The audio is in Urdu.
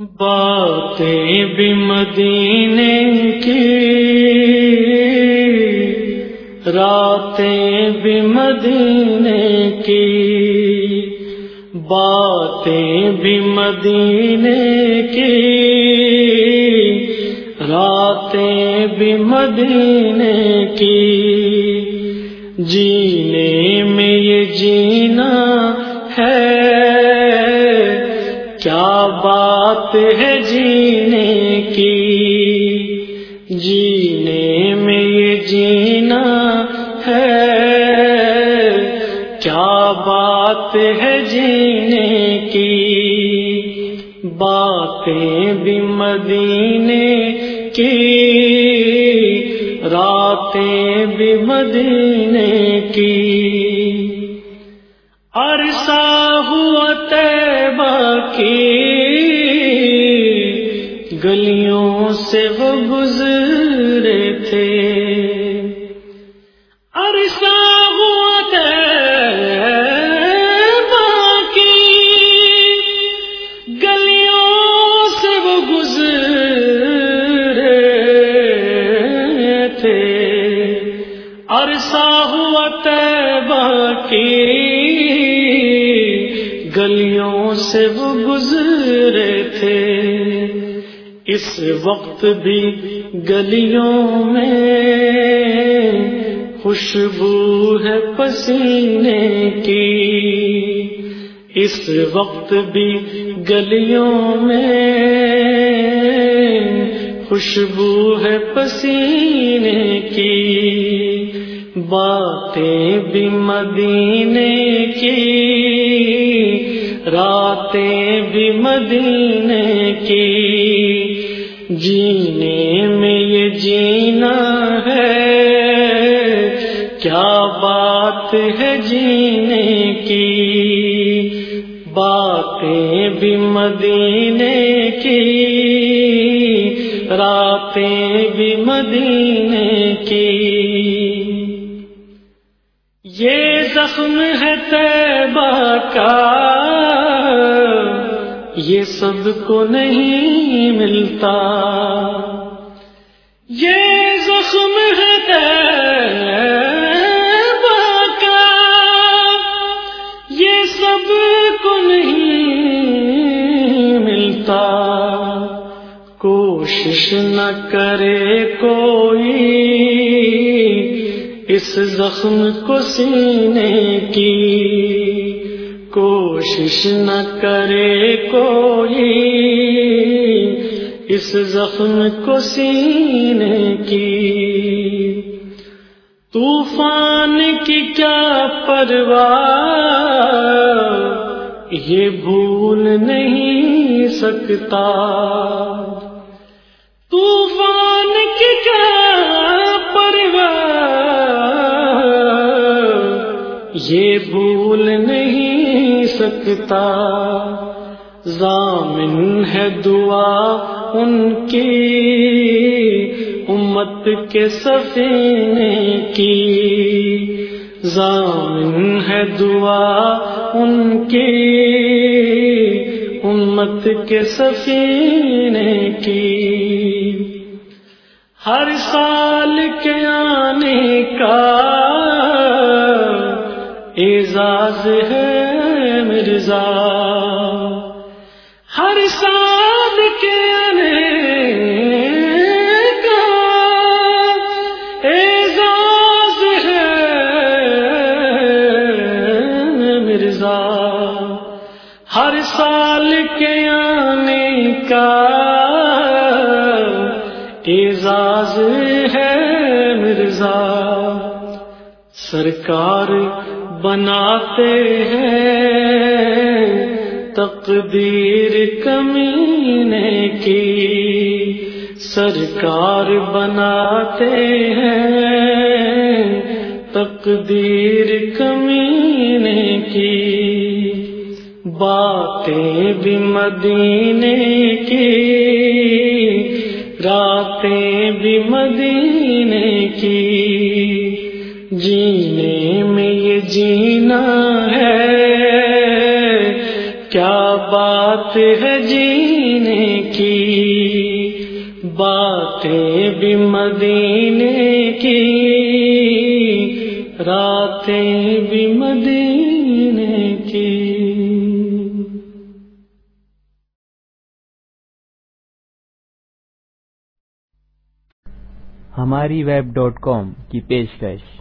باتیں بھی مدینے کی، راتیں بھی مدینے کی، باتیں بھی مدینے کی، راتیں بھی مدینے کی، جینے بات ہے جینے کی۔ جینے میں یہ جینا ہے۔ کیا بات ہے جینے کی؟ باتیں بھی مدینے کی۔ راتیں بھی مدینے کی۔ عرصہ ہوا کی۔ گلیوں سے وہ گزرے تھے۔ عرصہ ہوا باقی۔ گلیوں سے وہ گزرے تھے۔ عرصہ ہوا باقی۔ گلیوں سے وہ گزرے تھے۔ اس وقت بھی گلیوں میں خوشبو ہے پسینے کی۔ اس وقت بھی گلیوں میں خوشبو ہے پسینے کی۔ باتیں بھی مدینے کی۔ راتیں بھی مدینے کی۔ جینے میں یہ جینا ہے۔ کیا بات ہے جینے کی؟ باتیں بھی مدینے کی۔ راتیں بھی مدینے کی۔ یہ زخم ہے تیبہ کا۔ یہ سب کو نہیں ملتا۔ یہ زخم ہے کا۔ یہ سب کو نہیں ملتا۔ کوشش نہ کرے کوئی۔ اس زخم کو سینے کی۔ کوشش نہ کرے کوئی، اس زخم کو سینے کی۔ طوفان کی کیا پرواہ، یہ بھول نہیں سکتا۔ طوفان کی کیا یہ بھول نہیں سکتا۔ ضامن ہے دعا ان کی۔ امت کے سفینے کی۔ ضامن ہے دعا ان کی۔ امت کے سفینے کی۔ ہر سال کے آنے کا اعزاز ہے۔ مرزا، ہر سال کے آنے کا اعزاز ہے مرزا، ہر سال کے آنے کا اعزاز ہے مرزا، سرکار بناتے ہیں تقدیر کمینے کی سرکار بناتے ہیں تقدیر کمینے کی باتیں بھی مدینے کی راتیں بھی مدینے کی جینے میں جینا ہے۔ کیا بات ہے جینے کی؟ باتیں بھی مدینے کی۔ راتیں بھی مدینے کی۔ ہماری ویب ڈاٹ کام کی پیشکش۔